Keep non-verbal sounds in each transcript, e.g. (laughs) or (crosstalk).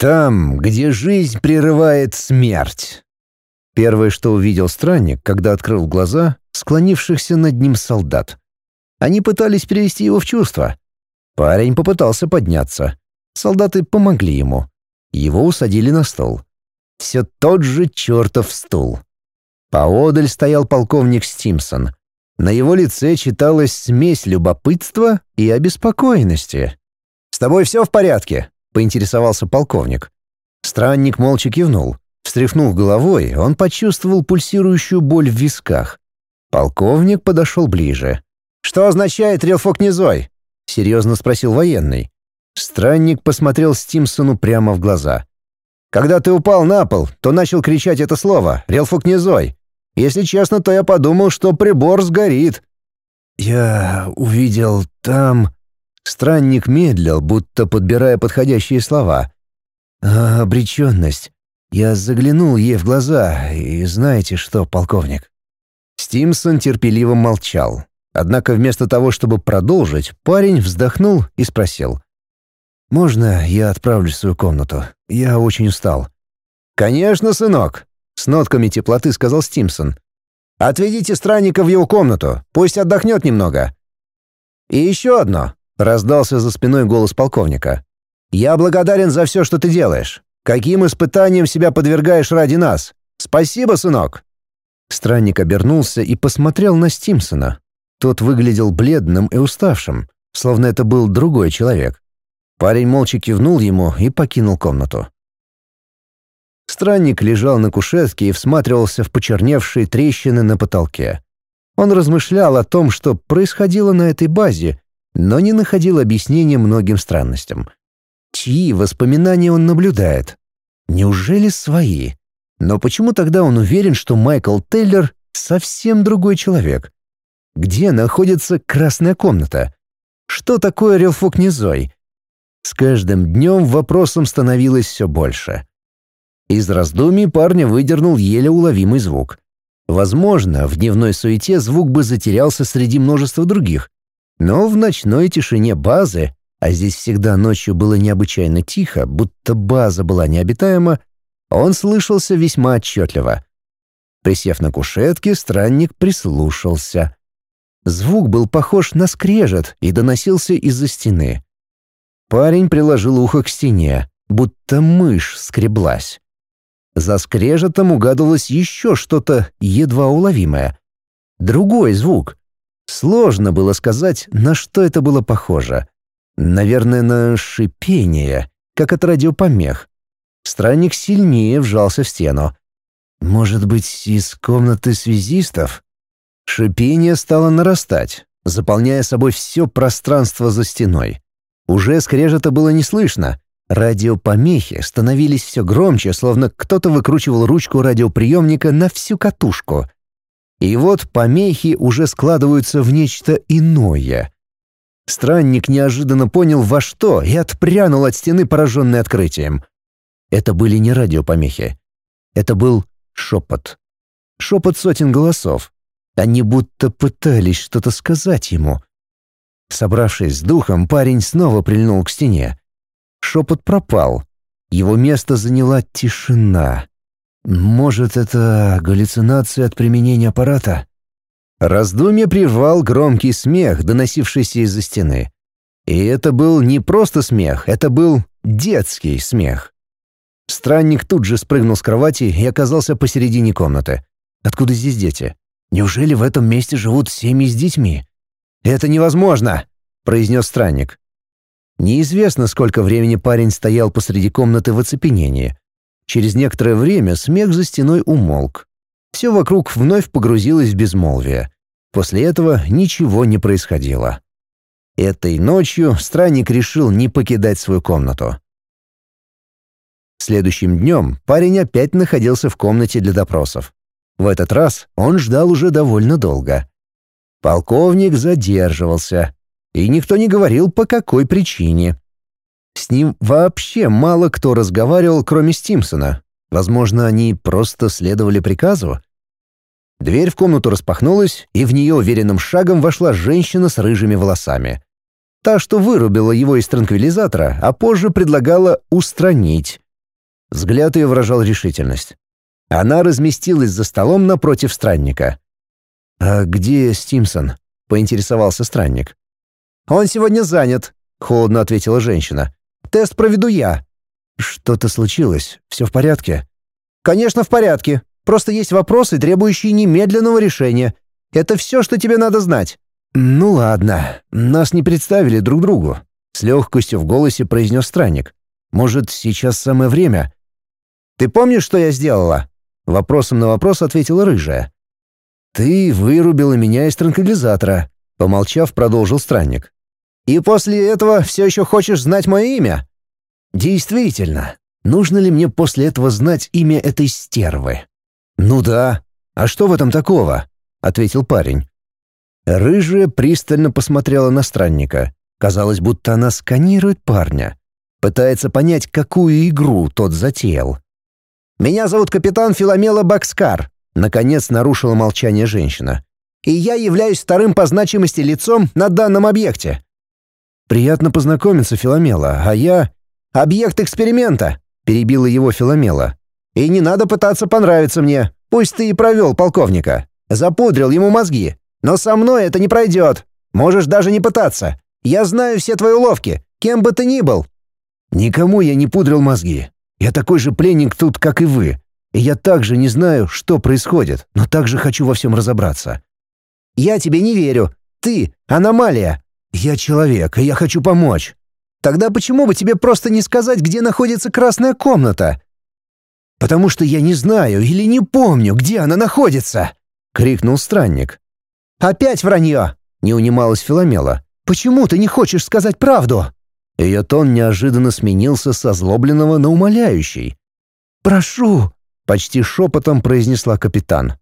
Там, где жизнь прерывает смерть. Первое, что увидел странник, когда открыл глаза, склонившихся над ним солдат. Они пытались перевести его в чувство. Парень попытался подняться. Солдаты помогли ему. Его усадили на стол. Все тот же чертов стул. Поодаль стоял полковник Стимсон. На его лице читалась смесь любопытства и обеспокоенности. «С тобой все в порядке?» — поинтересовался полковник. Странник молча кивнул. Встряхнув головой, он почувствовал пульсирующую боль в висках. Полковник подошел ближе. «Что означает релфокнизой?» — серьезно спросил военный. Странник посмотрел Стимсону прямо в глаза. «Когда ты упал на пол, то начал кричать это слово «релфокнизой». Если честно, то я подумал, что прибор сгорит». «Я увидел там...» Странник медлил, будто подбирая подходящие слова. «А, «Обреченность. Я заглянул ей в глаза, и знаете что, полковник?» Стимсон терпеливо молчал. Однако вместо того, чтобы продолжить, парень вздохнул и спросил. «Можно я отправлюсь в свою комнату? Я очень устал». «Конечно, сынок», — с нотками теплоты сказал Стимсон. «Отведите странника в его комнату, пусть отдохнет немного». «И еще одно», — раздался за спиной голос полковника. «Я благодарен за все, что ты делаешь. Каким испытанием себя подвергаешь ради нас? Спасибо, сынок!» Странник обернулся и посмотрел на Стимсона. Тот выглядел бледным и уставшим, словно это был другой человек. Парень молча кивнул ему и покинул комнату. Странник лежал на кушетке и всматривался в почерневшие трещины на потолке. Он размышлял о том, что происходило на этой базе, но не находил объяснения многим странностям — Чьи воспоминания он наблюдает? Неужели свои? Но почему тогда он уверен, что Майкл Тейлор совсем другой человек? Где находится красная комната? Что такое релфокнизой? С каждым днем вопросом становилось все больше. Из раздумий парня выдернул еле уловимый звук. Возможно, в дневной суете звук бы затерялся среди множества других, но в ночной тишине базы а здесь всегда ночью было необычайно тихо, будто база была необитаема, он слышался весьма отчетливо. Присев на кушетке, странник прислушался. Звук был похож на скрежет и доносился из-за стены. Парень приложил ухо к стене, будто мышь скреблась. За скрежетом угадывалось еще что-то едва уловимое. Другой звук. Сложно было сказать, на что это было похоже — Наверное, на шипение, как от радиопомех. Странник сильнее вжался в стену. Может быть, из комнаты связистов? Шипение стало нарастать, заполняя собой все пространство за стеной. Уже скрежета было не слышно. Радиопомехи становились все громче, словно кто-то выкручивал ручку радиоприемника на всю катушку. И вот помехи уже складываются в нечто иное. Странник неожиданно понял, во что, и отпрянул от стены, пораженный открытием. Это были не радиопомехи. Это был шепот. Шепот сотен голосов. Они будто пытались что-то сказать ему. Собравшись с духом, парень снова прильнул к стене. Шепот пропал. Его место заняла тишина. Может, это галлюцинация от применения аппарата? Раздумье прервал громкий смех, доносившийся из-за стены. И это был не просто смех, это был детский смех. Странник тут же спрыгнул с кровати и оказался посередине комнаты. Откуда здесь дети? Неужели в этом месте живут семьи с детьми? «Это невозможно!» — произнес странник. Неизвестно, сколько времени парень стоял посреди комнаты в оцепенении. Через некоторое время смех за стеной умолк. Все вокруг вновь погрузилось в безмолвие. После этого ничего не происходило. Этой ночью странник решил не покидать свою комнату. Следующим днем парень опять находился в комнате для допросов. В этот раз он ждал уже довольно долго. Полковник задерживался, и никто не говорил, по какой причине. С ним вообще мало кто разговаривал, кроме Стимсона, Возможно, они просто следовали приказу? Дверь в комнату распахнулась, и в нее уверенным шагом вошла женщина с рыжими волосами. Та, что вырубила его из транквилизатора, а позже предлагала устранить, Взгляд ее выражал решительность. Она разместилась за столом напротив странника. «А где Стимсон?» — поинтересовался странник. «Он сегодня занят», — холодно ответила женщина. «Тест проведу я». «Что-то случилось? Все в порядке?» «Конечно, в порядке. Просто есть вопросы, требующие немедленного решения. Это все, что тебе надо знать». «Ну ладно, нас не представили друг другу», — с легкостью в голосе произнес странник. «Может, сейчас самое время?» «Ты помнишь, что я сделала?» Вопросом на вопрос ответила рыжая. «Ты вырубила меня из транквилизатора», — помолчав, продолжил странник. «И после этого все еще хочешь знать мое имя?» «Действительно, нужно ли мне после этого знать имя этой стервы?» «Ну да. А что в этом такого?» — ответил парень. Рыжая пристально посмотрела на странника. Казалось, будто она сканирует парня. Пытается понять, какую игру тот затеял. «Меня зовут капитан Филомела Бакскар», — наконец нарушила молчание женщина. «И я являюсь вторым по значимости лицом на данном объекте». «Приятно познакомиться, Филомела, а я...» «Объект эксперимента», — перебила его Филомела. «И не надо пытаться понравиться мне. Пусть ты и провел полковника. Запудрил ему мозги. Но со мной это не пройдет. Можешь даже не пытаться. Я знаю все твои уловки, кем бы ты ни был». «Никому я не пудрил мозги. Я такой же пленник тут, как и вы. И я также не знаю, что происходит, но также хочу во всем разобраться». «Я тебе не верю. Ты — аномалия». «Я человек, и я хочу помочь». «Тогда почему бы тебе просто не сказать, где находится красная комната?» «Потому что я не знаю или не помню, где она находится!» — крикнул странник. «Опять вранье!» — не унималась Филомела. «Почему ты не хочешь сказать правду?» Ее тон неожиданно сменился со злобленного на умоляющий. «Прошу!» — почти шепотом произнесла капитан.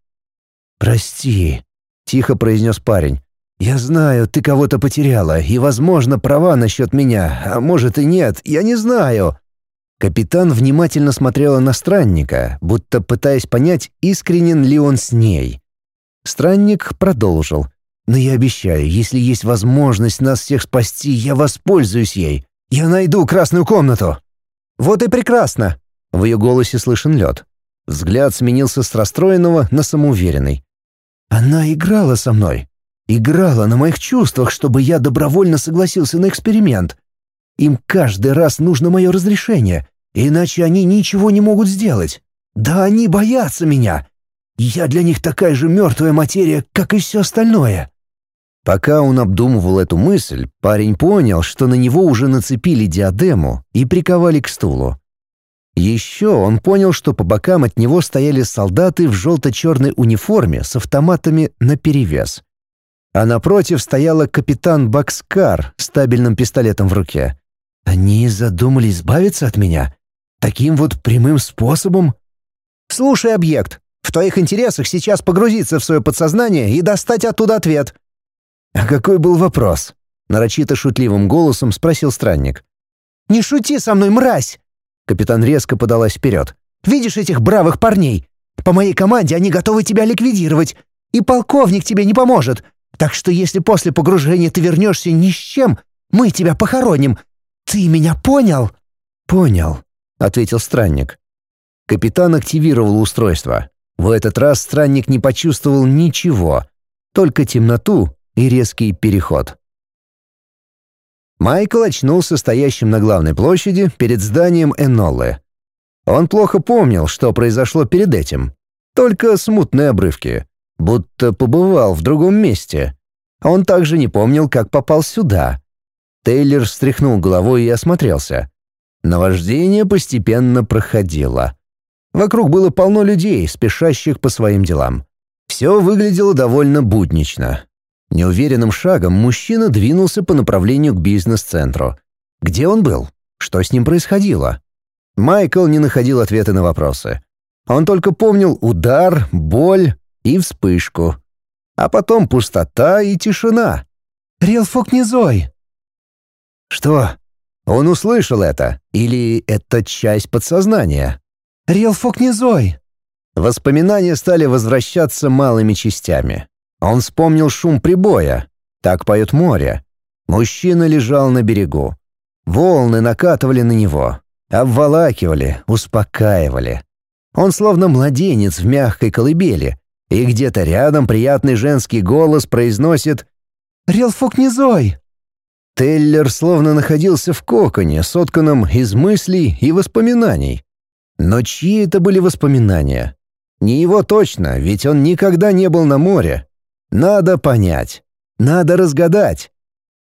«Прости», — тихо произнес парень. «Я знаю, ты кого-то потеряла, и, возможно, права насчет меня, а может и нет, я не знаю». Капитан внимательно смотрела на странника, будто пытаясь понять, искренен ли он с ней. Странник продолжил. «Но я обещаю, если есть возможность нас всех спасти, я воспользуюсь ей. Я найду красную комнату». «Вот и прекрасно!» В ее голосе слышен лед. Взгляд сменился с расстроенного на самоуверенный. «Она играла со мной. Играла на моих чувствах, чтобы я добровольно согласился на эксперимент. Им каждый раз нужно мое разрешение, иначе они ничего не могут сделать. Да они боятся меня. Я для них такая же мертвая материя, как и все остальное». Пока он обдумывал эту мысль, парень понял, что на него уже нацепили диадему и приковали к стулу. Еще он понял, что по бокам от него стояли солдаты в желто-черной униформе с автоматами наперевес. А напротив стояла капитан Бакскар с стабильным пистолетом в руке. Они задумали избавиться от меня? Таким вот прямым способом? «Слушай, объект, в твоих интересах сейчас погрузиться в свое подсознание и достать оттуда ответ». «А какой был вопрос?» — нарочито шутливым голосом спросил странник. «Не шути со мной, мразь!» Капитан резко подалась вперед. «Видишь этих бравых парней? По моей команде они готовы тебя ликвидировать, и полковник тебе не поможет. Так что если после погружения ты вернешься ни с чем, мы тебя похороним. Ты меня понял?» «Понял», — ответил странник. Капитан активировал устройство. В этот раз странник не почувствовал ничего, только темноту и резкий переход. Майкл очнулся стоящим на главной площади перед зданием Эноллы. Он плохо помнил, что произошло перед этим. Только смутные обрывки. Будто побывал в другом месте. Он также не помнил, как попал сюда. Тейлор встряхнул головой и осмотрелся. Наваждение постепенно проходило. Вокруг было полно людей, спешащих по своим делам. Все выглядело довольно буднично. Неуверенным шагом мужчина двинулся по направлению к бизнес-центру. Где он был? Что с ним происходило? Майкл не находил ответа на вопросы. Он только помнил удар, боль и вспышку. А потом пустота и тишина. «Рилфок не Зой!» «Что?» Он услышал это? Или это часть подсознания? Риэлфок не Зой!» Воспоминания стали возвращаться малыми частями. Он вспомнил шум прибоя. Так поет море. Мужчина лежал на берегу. Волны накатывали на него. Обволакивали, успокаивали. Он словно младенец в мягкой колыбели, и где-то рядом приятный женский голос произносит «Релфук не зой!». Теллер словно находился в коконе, сотканном из мыслей и воспоминаний. Но чьи это были воспоминания? Не его точно, ведь он никогда не был на море. Надо понять. Надо разгадать.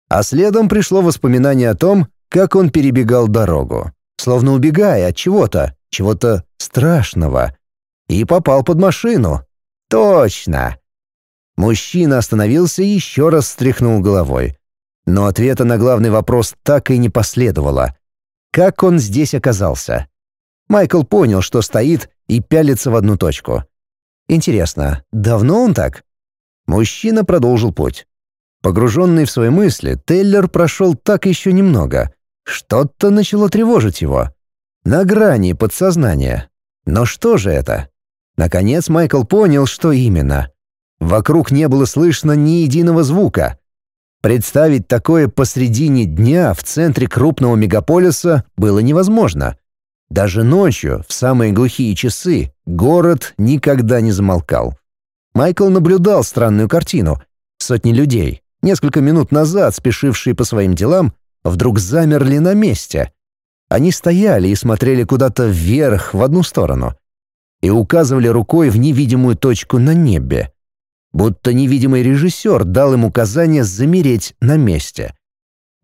А следом пришло воспоминание о том, как он перебегал дорогу, словно убегая от чего-то, чего-то страшного, и попал под машину. Точно. Мужчина остановился и еще раз встряхнул головой. Но ответа на главный вопрос так и не последовало. Как он здесь оказался? Майкл понял, что стоит и пялится в одну точку. Интересно, давно он так? Мужчина продолжил путь. Погруженный в свои мысли, Тейлер прошел так еще немного. Что-то начало тревожить его. На грани подсознания. Но что же это? Наконец Майкл понял, что именно. Вокруг не было слышно ни единого звука. Представить такое посредине дня в центре крупного мегаполиса было невозможно. Даже ночью, в самые глухие часы, город никогда не замолкал. Майкл наблюдал странную картину. Сотни людей, несколько минут назад спешившие по своим делам, вдруг замерли на месте. Они стояли и смотрели куда-то вверх, в одну сторону. И указывали рукой в невидимую точку на небе будто невидимый режиссер дал им указание замереть на месте.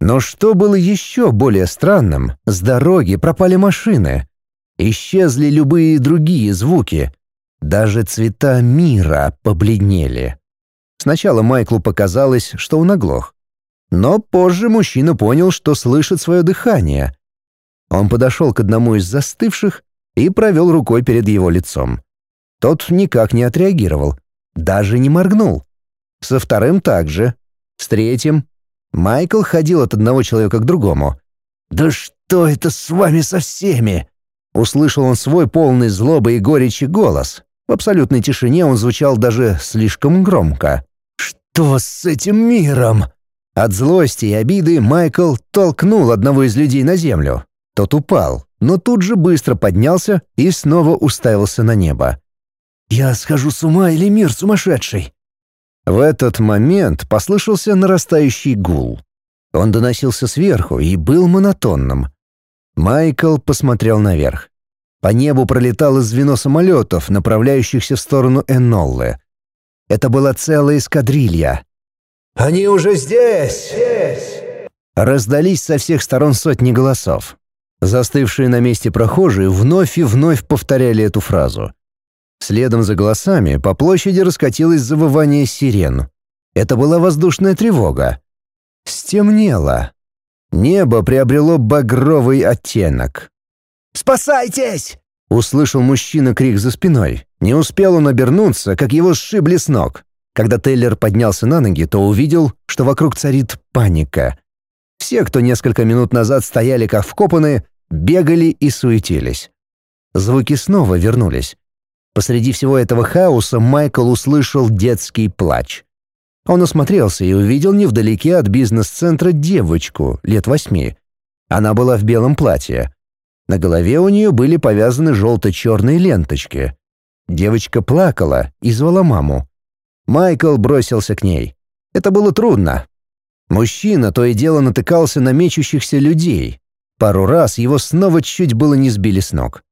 Но что было еще более странным, с дороги пропали машины. Исчезли любые другие звуки. Даже цвета мира побледнели. Сначала Майклу показалось, что он оглох. Но позже мужчина понял, что слышит свое дыхание. Он подошел к одному из застывших и провел рукой перед его лицом. Тот никак не отреагировал, даже не моргнул. Со вторым также. С третьим. Майкл ходил от одного человека к другому. «Да что это с вами со всеми?» Услышал он свой полный злобы и горечи голос. В абсолютной тишине он звучал даже слишком громко. «Что с этим миром?» От злости и обиды Майкл толкнул одного из людей на землю. Тот упал, но тут же быстро поднялся и снова уставился на небо. «Я схожу с ума или мир сумасшедший?» В этот момент послышался нарастающий гул. Он доносился сверху и был монотонным. Майкл посмотрел наверх. По небу пролетало звено самолетов, направляющихся в сторону Эноллы. Это была целая эскадрилья. «Они уже здесь!» здесь! Раздались со всех сторон сотни голосов. Застывшие на месте прохожие вновь и вновь повторяли эту фразу. Следом за голосами по площади раскатилось завывание сирен. Это была воздушная тревога. Стемнело. Небо приобрело багровый оттенок. «Спасайтесь!» — услышал мужчина крик за спиной. Не успел он обернуться, как его сшибли с ног. Когда Тейлер поднялся на ноги, то увидел, что вокруг царит паника. Все, кто несколько минут назад стояли как вкопанные, бегали и суетились. Звуки снова вернулись. Посреди всего этого хаоса Майкл услышал детский плач. Он осмотрелся и увидел невдалеке от бизнес-центра девочку лет восьми. Она была в белом платье. На голове у нее были повязаны желто-черные ленточки. Девочка плакала и звала маму. Майкл бросился к ней. Это было трудно. Мужчина то и дело натыкался на мечущихся людей. Пару раз его снова чуть было не сбили с ног.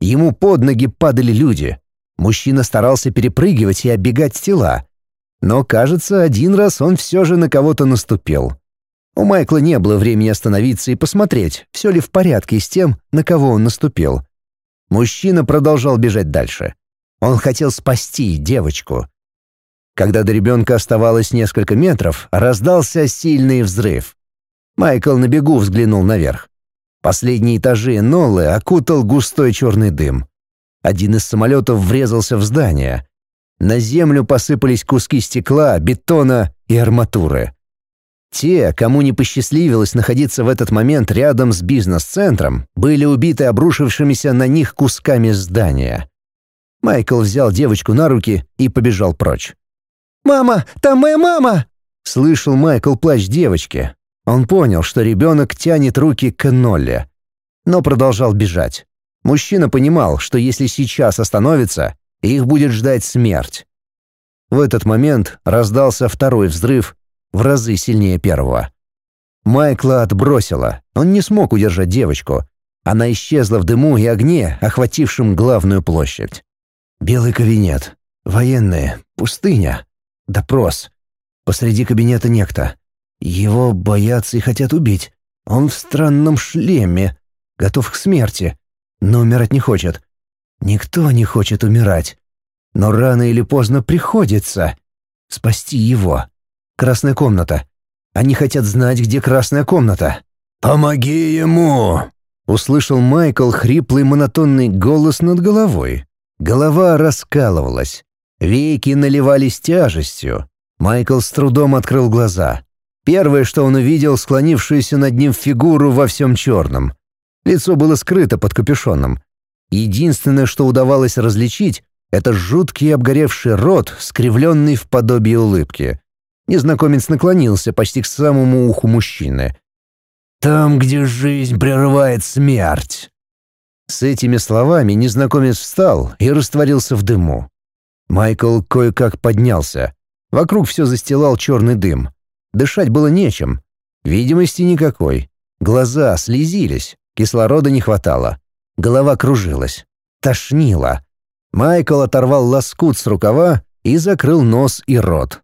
Ему под ноги падали люди. Мужчина старался перепрыгивать и оббегать тела. Но, кажется, один раз он все же на кого-то наступил. У Майкла не было времени остановиться и посмотреть, все ли в порядке с тем, на кого он наступил. Мужчина продолжал бежать дальше. Он хотел спасти девочку. Когда до ребенка оставалось несколько метров, раздался сильный взрыв. Майкл на бегу взглянул наверх. Последние этажи Ноллы окутал густой черный дым. Один из самолетов врезался в здание. На землю посыпались куски стекла, бетона и арматуры. Те, кому не посчастливилось находиться в этот момент рядом с бизнес-центром, были убиты обрушившимися на них кусками здания. Майкл взял девочку на руки и побежал прочь. «Мама, там моя мама!» — слышал Майкл плач девочки. Он понял, что ребенок тянет руки к Нолле. но продолжал бежать. Мужчина понимал, что если сейчас остановится, их будет ждать смерть. В этот момент раздался второй взрыв, в разы сильнее первого. Майкла отбросило, он не смог удержать девочку. Она исчезла в дыму и огне, охватившем главную площадь. Белый кабинет, военные, пустыня, допрос. Посреди кабинета некто. Его боятся и хотят убить. Он в странном шлеме, готов к смерти, но умирать не хочет. Никто не хочет умирать. Но рано или поздно приходится спасти его. Красная комната. Они хотят знать, где красная комната. «Помоги ему!» — услышал Майкл хриплый монотонный голос над головой. Голова раскалывалась. Веки наливались тяжестью. Майкл с трудом открыл глаза. Первое, что он увидел, склонившуюся над ним фигуру во всем черном. Лицо было скрыто под капюшоном. Единственное, что удавалось различить, это жуткий обгоревший рот, скривленный в подобие улыбки. Незнакомец наклонился почти к самому уху мужчины. «Там, где жизнь прерывает смерть». С этими словами незнакомец встал и растворился в дыму. Майкл кое-как поднялся. Вокруг все застилал черный дым. Дышать было нечем. Видимости никакой. Глаза слезились, кислорода не хватало. Голова кружилась. Тошнило. Майкл оторвал лоскут с рукава и закрыл нос и рот.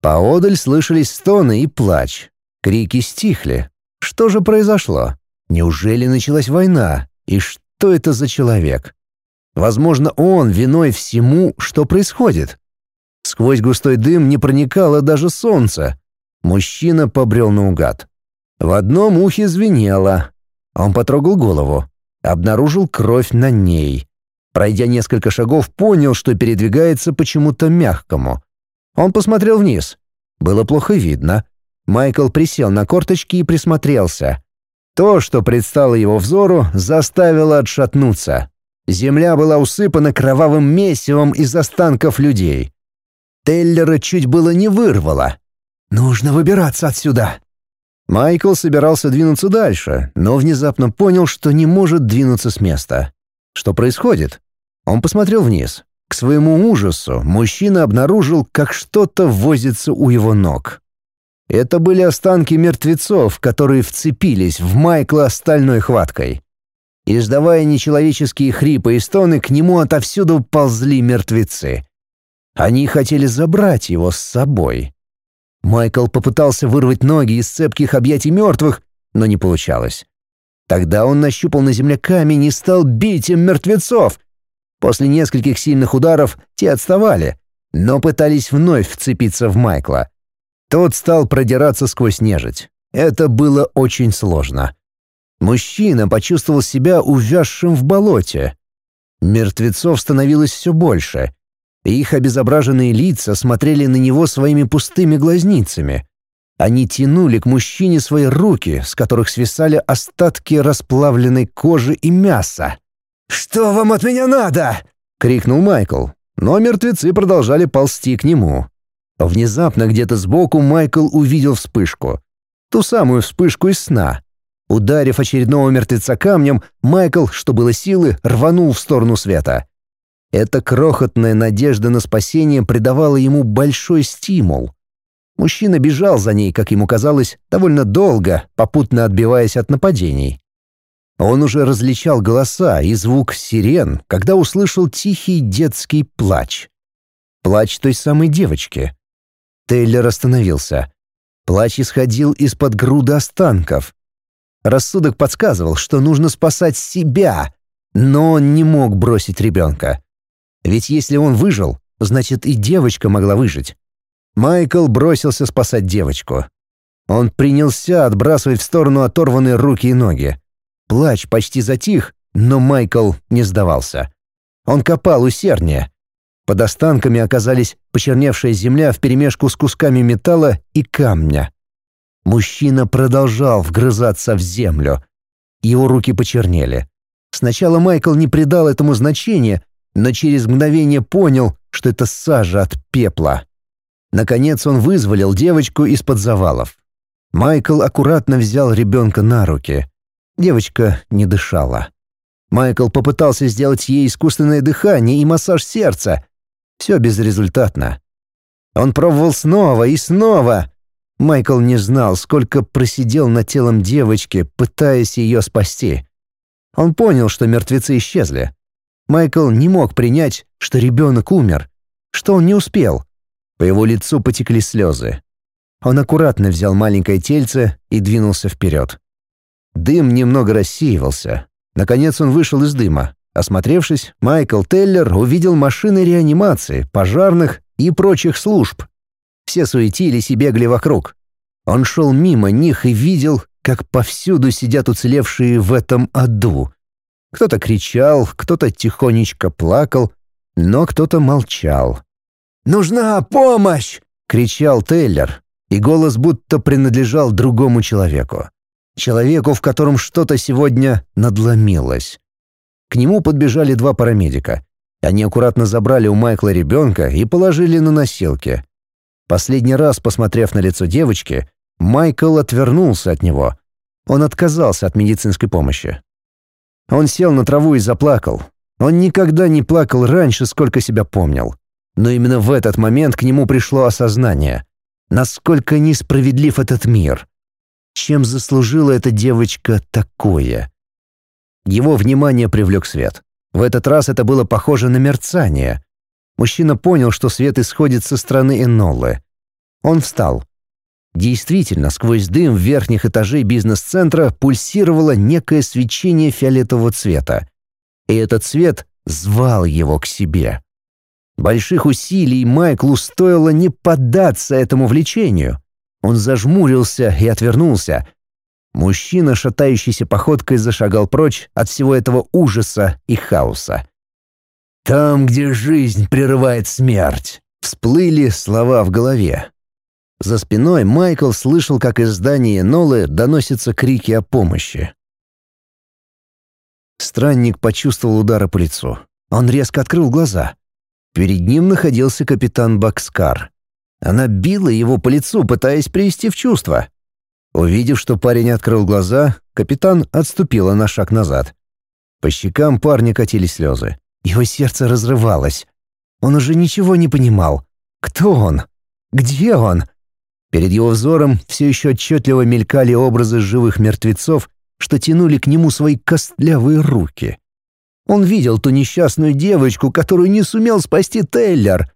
Поодаль слышались стоны и плач. Крики стихли. Что же произошло? Неужели началась война? И что это за человек? Возможно, он виной всему, что происходит. Сквозь густой дым не проникало даже солнце. Мужчина побрел наугад. В одном ухе звенело. Он потрогал голову. Обнаружил кровь на ней. Пройдя несколько шагов, понял, что передвигается почему-то мягкому. Он посмотрел вниз. Было плохо видно. Майкл присел на корточки и присмотрелся. То, что предстало его взору, заставило отшатнуться. Земля была усыпана кровавым месивом из останков людей. Теллера чуть было не вырвало. «Нужно выбираться отсюда!» Майкл собирался двинуться дальше, но внезапно понял, что не может двинуться с места. Что происходит? Он посмотрел вниз. К своему ужасу мужчина обнаружил, как что-то возится у его ног. Это были останки мертвецов, которые вцепились в Майкла стальной хваткой. Издавая нечеловеческие хрипы и стоны, к нему отовсюду ползли мертвецы. Они хотели забрать его с собой. Майкл попытался вырвать ноги из цепких объятий мертвых, но не получалось. Тогда он нащупал на земле камень и стал бить им мертвецов, После нескольких сильных ударов те отставали, но пытались вновь вцепиться в Майкла. Тот стал продираться сквозь нежить. Это было очень сложно. Мужчина почувствовал себя увязшим в болоте. Мертвецов становилось все больше. Их обезображенные лица смотрели на него своими пустыми глазницами. Они тянули к мужчине свои руки, с которых свисали остатки расплавленной кожи и мяса. «Что вам от меня надо?» — крикнул Майкл, но мертвецы продолжали ползти к нему. Внезапно где-то сбоку Майкл увидел вспышку. Ту самую вспышку из сна. Ударив очередного мертвеца камнем, Майкл, что было силы, рванул в сторону света. Эта крохотная надежда на спасение придавала ему большой стимул. Мужчина бежал за ней, как ему казалось, довольно долго, попутно отбиваясь от нападений. Он уже различал голоса и звук сирен, когда услышал тихий детский плач. Плач той самой девочки. Тейлер остановился. Плач исходил из-под груды останков. Рассудок подсказывал, что нужно спасать себя, но он не мог бросить ребенка. Ведь если он выжил, значит и девочка могла выжить. Майкл бросился спасать девочку. Он принялся отбрасывать в сторону оторванные руки и ноги. Плач почти затих, но Майкл не сдавался. Он копал усерднее. Под останками оказались почерневшая земля вперемешку с кусками металла и камня. Мужчина продолжал вгрызаться в землю. Его руки почернели. Сначала Майкл не придал этому значения, но через мгновение понял, что это сажа от пепла. Наконец он вызволил девочку из-под завалов. Майкл аккуратно взял ребенка на руки. Девочка не дышала. Майкл попытался сделать ей искусственное дыхание и массаж сердца. Все безрезультатно. Он пробовал снова и снова. Майкл не знал, сколько просидел над телом девочки, пытаясь ее спасти. Он понял, что мертвецы исчезли. Майкл не мог принять, что ребенок умер, что он не успел. По его лицу потекли слезы. Он аккуратно взял маленькое тельце и двинулся вперед. Дым немного рассеивался. Наконец он вышел из дыма. Осмотревшись, Майкл Теллер увидел машины реанимации, пожарных и прочих служб. Все суетились и бегали вокруг. Он шел мимо них и видел, как повсюду сидят уцелевшие в этом аду. Кто-то кричал, кто-то тихонечко плакал, но кто-то молчал. «Нужна помощь!» — кричал Тейлер, и голос будто принадлежал другому человеку. Человеку, в котором что-то сегодня надломилось. К нему подбежали два парамедика. Они аккуратно забрали у Майкла ребенка и положили на носилки. Последний раз, посмотрев на лицо девочки, Майкл отвернулся от него. Он отказался от медицинской помощи. Он сел на траву и заплакал. Он никогда не плакал раньше, сколько себя помнил. Но именно в этот момент к нему пришло осознание. Насколько несправедлив этот мир. Чем заслужила эта девочка такое? Его внимание привлек свет. В этот раз это было похоже на мерцание. Мужчина понял, что свет исходит со стороны Эноллы. Он встал. Действительно, сквозь дым верхних этажей бизнес-центра пульсировало некое свечение фиолетового цвета. И этот цвет звал его к себе. Больших усилий Майклу стоило не поддаться этому влечению. Он зажмурился и отвернулся. Мужчина, шатающейся походкой, зашагал прочь от всего этого ужаса и хаоса. «Там, где жизнь прерывает смерть», — всплыли слова в голове. За спиной Майкл слышал, как из здания Нолы доносятся крики о помощи. Странник почувствовал удары по лицу. Он резко открыл глаза. Перед ним находился капитан Бакскар. Она била его по лицу, пытаясь привести в чувство. Увидев, что парень открыл глаза, капитан отступила на шаг назад. По щекам парня катились слезы. Его сердце разрывалось. Он уже ничего не понимал. Кто он? Где он? Перед его взором все еще отчетливо мелькали образы живых мертвецов, что тянули к нему свои костлявые руки. Он видел ту несчастную девочку, которую не сумел спасти Тейлер.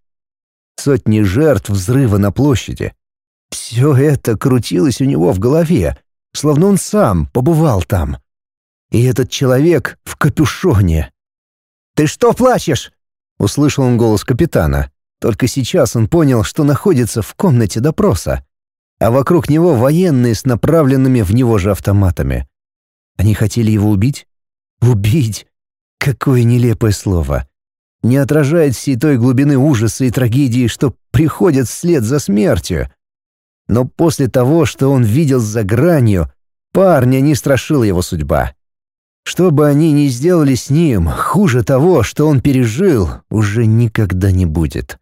Сотни жертв взрыва на площади. Все это крутилось у него в голове, словно он сам побывал там. И этот человек в капюшоне. «Ты что плачешь?» — услышал он голос капитана. Только сейчас он понял, что находится в комнате допроса а вокруг него военные с направленными в него же автоматами. Они хотели его убить? Убить! Какое нелепое слово! Не отражает всей той глубины ужаса и трагедии, что приходят вслед за смертью. Но после того, что он видел за гранью, парня не страшила его судьба. Что бы они ни сделали с ним, хуже того, что он пережил, уже никогда не будет.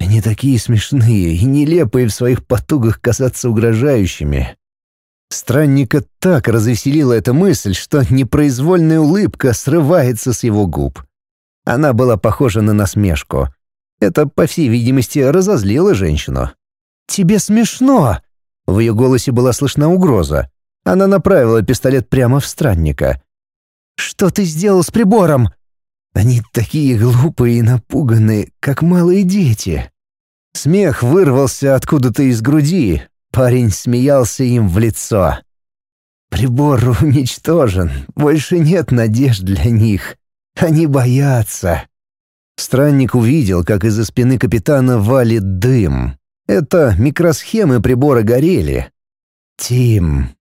Они такие смешные и нелепые в своих потугах казаться угрожающими. Странника так развеселила эта мысль, что непроизвольная улыбка срывается с его губ. Она была похожа на насмешку. Это, по всей видимости, разозлило женщину. «Тебе смешно!» В ее голосе была слышна угроза. Она направила пистолет прямо в странника. «Что ты сделал с прибором?» Они такие глупые и напуганные, как малые дети. Смех вырвался откуда-то из груди. Парень смеялся им в лицо. Прибор (laughs) уничтожен. Больше нет надежд для них. Они боятся. Странник увидел, как из-за спины капитана валит дым. Это микросхемы прибора горели. Тим.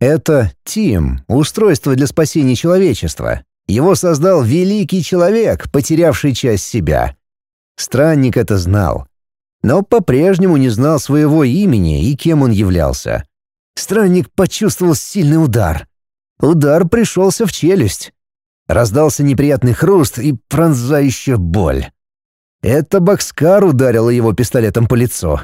Это Тим, устройство для спасения человечества. Его создал великий человек, потерявший часть себя. Странник это знал, но по-прежнему не знал своего имени и кем он являлся. Странник почувствовал сильный удар. Удар пришелся в челюсть. Раздался неприятный хруст и пронзающая боль. Это Бокскар ударил его пистолетом по лицу.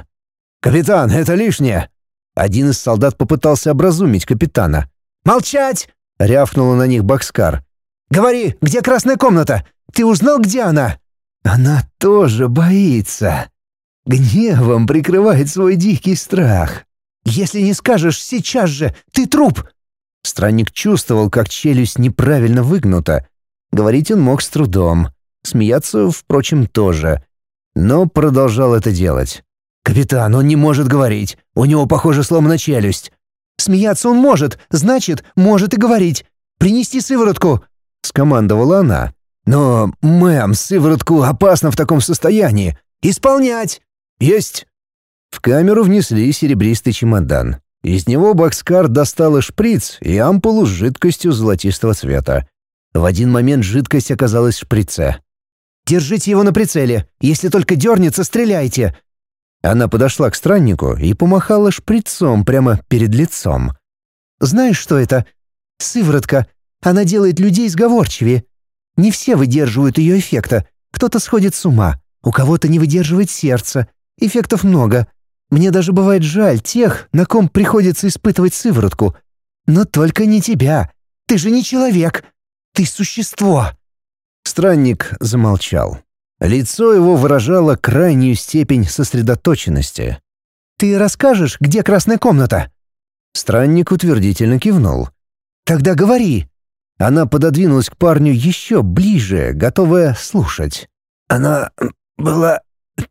«Капитан, это лишнее!» Один из солдат попытался образумить капитана. «Молчать!» — рявкнула на них Бакскар. «Говори, где красная комната? Ты узнал, где она?» «Она тоже боится. Гневом прикрывает свой дикий страх. Если не скажешь сейчас же, ты труп!» Странник чувствовал, как челюсть неправильно выгнута. Говорить он мог с трудом. Смеяться, впрочем, тоже. Но продолжал это делать. «Капитан, он не может говорить. У него, похоже, сломана челюсть». «Смеяться он может, значит, может и говорить. Принести сыворотку!» — скомандовала она. «Но, мэм, сыворотку опасно в таком состоянии. Исполнять!» «Есть!» В камеру внесли серебристый чемодан. Из него Бакскар достала шприц и ампулу с жидкостью золотистого цвета. В один момент жидкость оказалась в шприце. «Держите его на прицеле. Если только дернется, стреляйте!» Она подошла к страннику и помахала шприцом прямо перед лицом. «Знаешь, что это? Сыворотка. Она делает людей сговорчивее. Не все выдерживают ее эффекта. Кто-то сходит с ума, у кого-то не выдерживает сердце. Эффектов много. Мне даже бывает жаль тех, на ком приходится испытывать сыворотку. Но только не тебя. Ты же не человек. Ты существо. Странник замолчал. Лицо его выражало крайнюю степень сосредоточенности. «Ты расскажешь, где красная комната?» Странник утвердительно кивнул. «Тогда говори». Она пододвинулась к парню еще ближе, готовая слушать. «Она была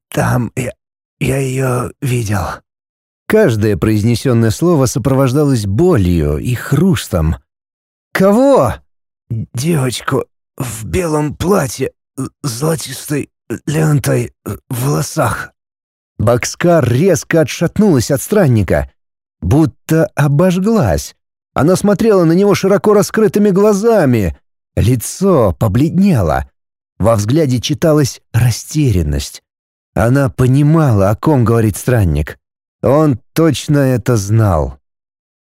там, я, я ее видел». Каждое произнесенное слово сопровождалось болью и хрустом. «Кого?» «Девочку в белом платье, золотистой лентой в волосах». Бакскар резко отшатнулась от странника, будто обожглась. Она смотрела на него широко раскрытыми глазами. Лицо побледнело. Во взгляде читалась растерянность. Она понимала, о ком говорит странник. Он точно это знал.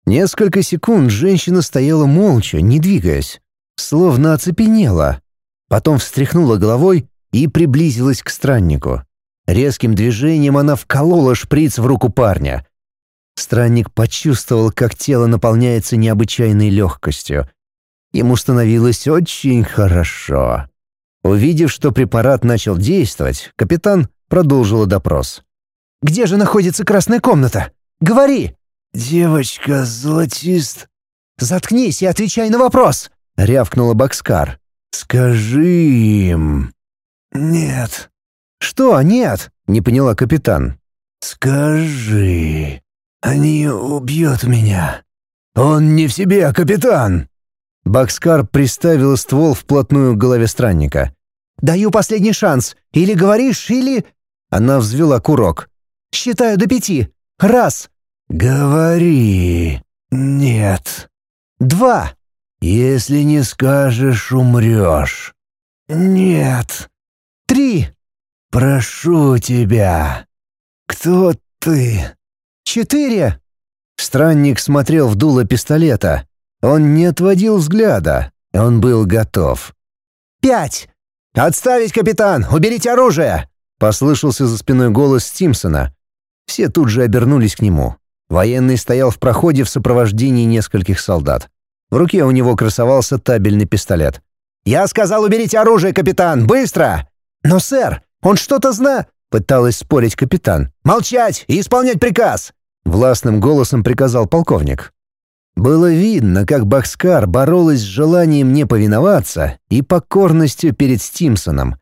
Несколько секунд женщина стояла молча, не двигаясь, словно оцепенела. Потом встряхнула головой и приблизилась к страннику. Резким движением она вколола шприц в руку парня. Странник почувствовал, как тело наполняется необычайной легкостью. Ему становилось очень хорошо. Увидев, что препарат начал действовать, капитан продолжила допрос. «Где же находится красная комната? Говори!» «Девочка золотист...» «Заткнись и отвечай на вопрос!» — рявкнула Бакскар. «Скажи им...» «Нет». «Что нет?» — не поняла капитан. «Скажи. Они убьют меня». «Он не в себе, капитан!» Бакскар приставил ствол вплотную к голове странника. «Даю последний шанс. Или говоришь, или...» Она взвела курок. «Считаю до пяти. Раз». «Говори. Нет». «Два». «Если не скажешь, умрешь». «Нет». «Три». «Прошу тебя». «Кто ты?» «Четыре». Странник смотрел в дуло пистолета. Он не отводил взгляда. Он был готов. «Пять». «Отставить, капитан! Уберите оружие!» Послышался за спиной голос Стимсона. Все тут же обернулись к нему. Военный стоял в проходе в сопровождении нескольких солдат. В руке у него красовался табельный пистолет. «Я сказал, уберите оружие, капитан! Быстро!» «Но, сэр, он что-то зна...» — пыталась спорить капитан. «Молчать и исполнять приказ!» — властным голосом приказал полковник. Было видно, как Бахскар боролась с желанием не повиноваться и покорностью перед Стимсоном.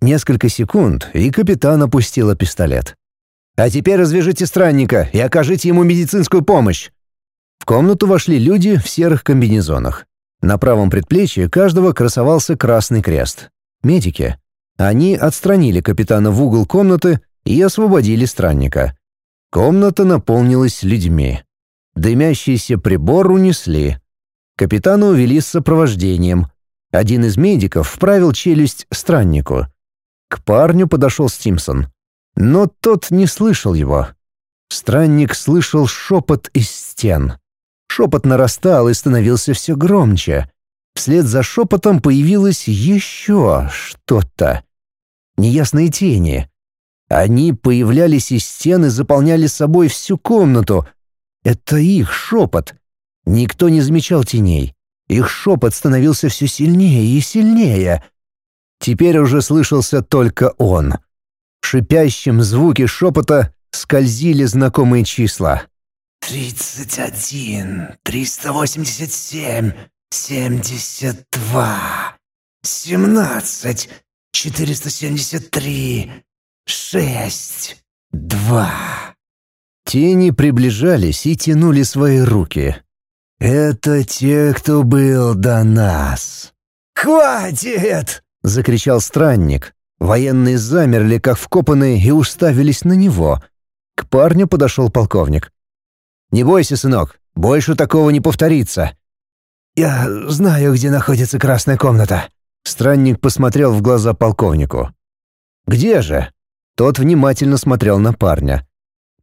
Несколько секунд, и капитан опустила пистолет. «А теперь развяжите странника и окажите ему медицинскую помощь!» В комнату вошли люди в серых комбинезонах. На правом предплечье каждого красовался красный крест. Медики. Они отстранили капитана в угол комнаты и освободили странника. Комната наполнилась людьми. Дымящийся прибор унесли. Капитана увели с сопровождением. Один из медиков вправил челюсть страннику. К парню подошел Стимсон. Но тот не слышал его. Странник слышал шепот из стен. Шепот нарастал и становился все громче. Вслед за шепотом появилось еще что-то. Неясные тени. Они появлялись из стен и заполняли собой всю комнату. Это их шепот. Никто не замечал теней. Их шепот становился все сильнее и сильнее. Теперь уже слышался только он. В шипящем звуке шепота скользили знакомые числа. «Тридцать один, триста восемьдесят семь, семьдесят два, семнадцать, четыреста семьдесят три, шесть, два». Тени приближались и тянули свои руки. «Это те, кто был до нас». «Хватит!» — закричал странник. Военные замерли, как вкопанные, и уставились на него. К парню подошел полковник. «Не бойся, сынок, больше такого не повторится». «Я знаю, где находится красная комната». Странник посмотрел в глаза полковнику. «Где же?» Тот внимательно смотрел на парня.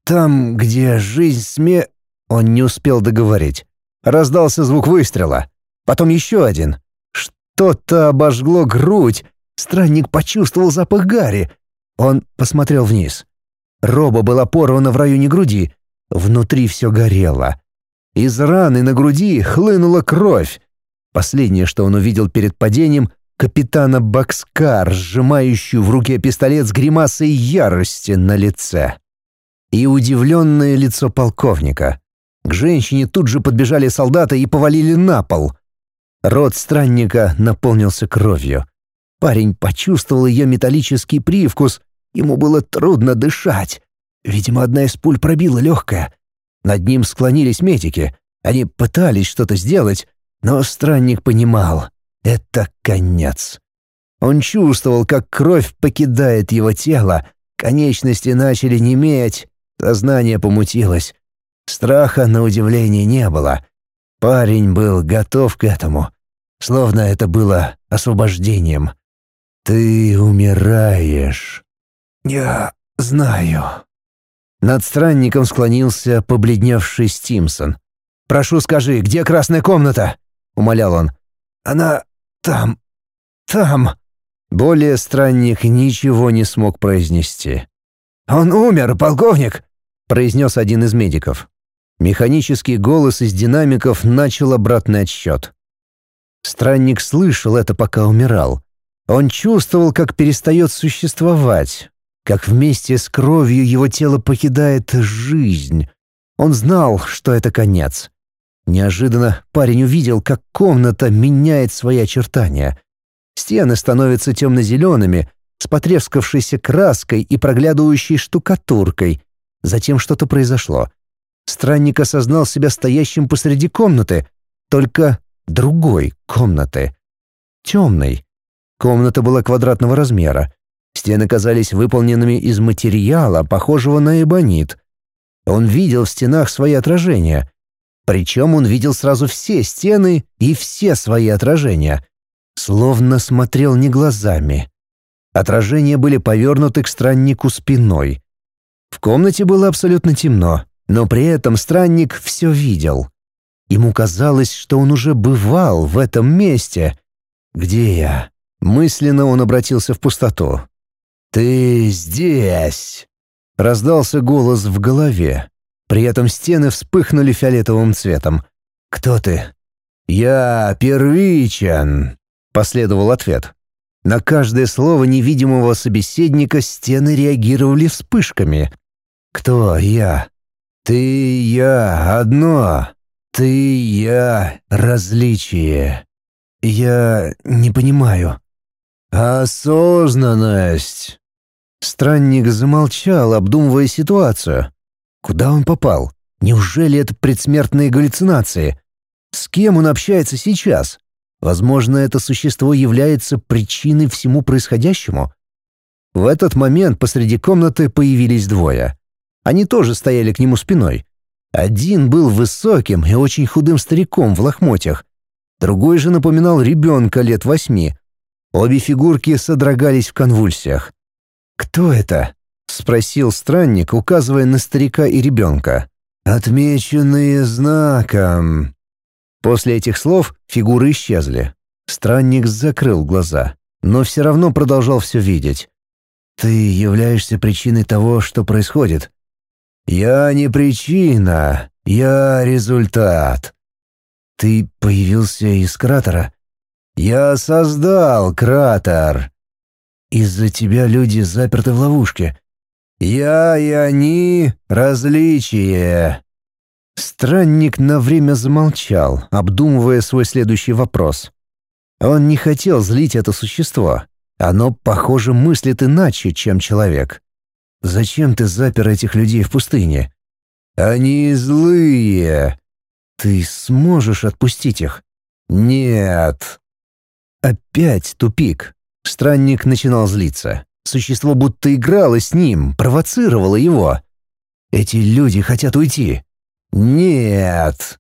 «Там, где жизнь сме...» Он не успел договорить. Раздался звук выстрела. Потом еще один. Что-то обожгло грудь. Странник почувствовал запах гари. Он посмотрел вниз. Роба была порвана в районе груди. Внутри все горело. Из раны на груди хлынула кровь. Последнее, что он увидел перед падением — капитана Бакскар, сжимающую в руке пистолет с гримасой ярости на лице. И удивленное лицо полковника. К женщине тут же подбежали солдаты и повалили на пол. Рот странника наполнился кровью. Парень почувствовал ее металлический привкус. Ему было трудно дышать. Видимо, одна из пуль пробила легкое. Над ним склонились медики. Они пытались что-то сделать, но странник понимал — это конец. Он чувствовал, как кровь покидает его тело, конечности начали неметь, сознание помутилось. Страха, на удивление, не было. Парень был готов к этому, словно это было освобождением. «Ты умираешь». «Я знаю». Над странником склонился побледневший Стимсон. «Прошу, скажи, где красная комната?» — умолял он. «Она там, там». Более странник ничего не смог произнести. «Он умер, полковник!» — произнес один из медиков. Механический голос из динамиков начал обратный отсчет. Странник слышал это, пока умирал. Он чувствовал, как перестает существовать, как вместе с кровью его тело покидает жизнь. Он знал, что это конец. Неожиданно парень увидел, как комната меняет свои очертания. Стены становятся темно-зелеными, с потрескавшейся краской и проглядывающей штукатуркой. Затем что-то произошло. Странник осознал себя стоящим посреди комнаты, только другой комнаты. Темной. Комната была квадратного размера. Стены казались выполненными из материала, похожего на эбонит. Он видел в стенах свои отражения. Причем он видел сразу все стены и все свои отражения. Словно смотрел не глазами. Отражения были повернуты к страннику спиной. В комнате было абсолютно темно, но при этом странник все видел. Ему казалось, что он уже бывал в этом месте. «Где я?» Мысленно он обратился в пустоту. «Ты здесь!» Раздался голос в голове. При этом стены вспыхнули фиолетовым цветом. «Кто ты?» «Я первичен», — последовал ответ. На каждое слово невидимого собеседника стены реагировали вспышками. «Кто я?» «Ты я одно. Ты я различие. Я не понимаю». «Осознанность!» Странник замолчал, обдумывая ситуацию. Куда он попал? Неужели это предсмертные галлюцинации? С кем он общается сейчас? Возможно, это существо является причиной всему происходящему? В этот момент посреди комнаты появились двое. Они тоже стояли к нему спиной. Один был высоким и очень худым стариком в лохмотьях. Другой же напоминал ребенка лет восьми, Обе фигурки содрогались в конвульсиях. «Кто это?» — спросил странник, указывая на старика и ребенка. «Отмеченные знаком». После этих слов фигуры исчезли. Странник закрыл глаза, но все равно продолжал все видеть. «Ты являешься причиной того, что происходит?» «Я не причина, я результат». Ты появился из кратера? Я создал кратер. Из-за тебя люди заперты в ловушке. Я и они — различие. Странник на время замолчал, обдумывая свой следующий вопрос. Он не хотел злить это существо. Оно, похоже, мыслит иначе, чем человек. «Зачем ты запер этих людей в пустыне?» «Они злые». «Ты сможешь отпустить их?» «Нет». Опять тупик. Странник начинал злиться. Существо будто играло с ним, провоцировало его. «Эти люди хотят уйти». «Нет».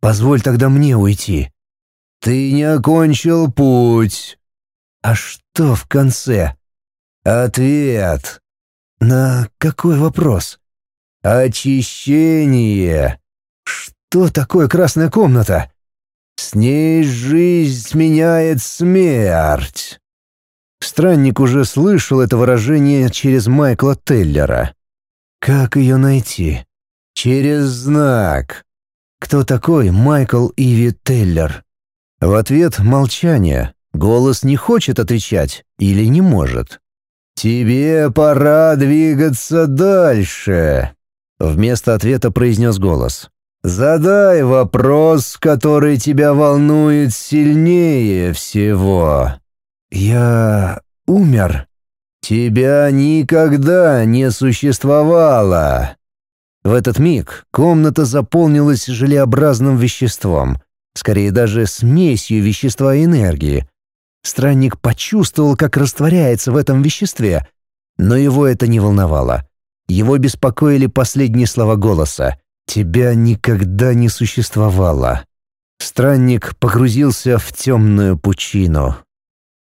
«Позволь тогда мне уйти». «Ты не окончил путь». «А что в конце?» «Ответ». «На какой вопрос?» «Очищение». «Что такое красная комната?» «С ней жизнь сменяет смерть». Странник уже слышал это выражение через Майкла Теллера. «Как ее найти?» «Через знак». «Кто такой Майкл Иви Теллер?» В ответ молчание. Голос не хочет отвечать или не может. «Тебе пора двигаться дальше», — вместо ответа произнес голос. «Задай вопрос, который тебя волнует сильнее всего». «Я умер?» «Тебя никогда не существовало!» В этот миг комната заполнилась желеобразным веществом, скорее даже смесью вещества и энергии. Странник почувствовал, как растворяется в этом веществе, но его это не волновало. Его беспокоили последние слова голоса «Тебя никогда не существовало». Странник погрузился в темную пучину.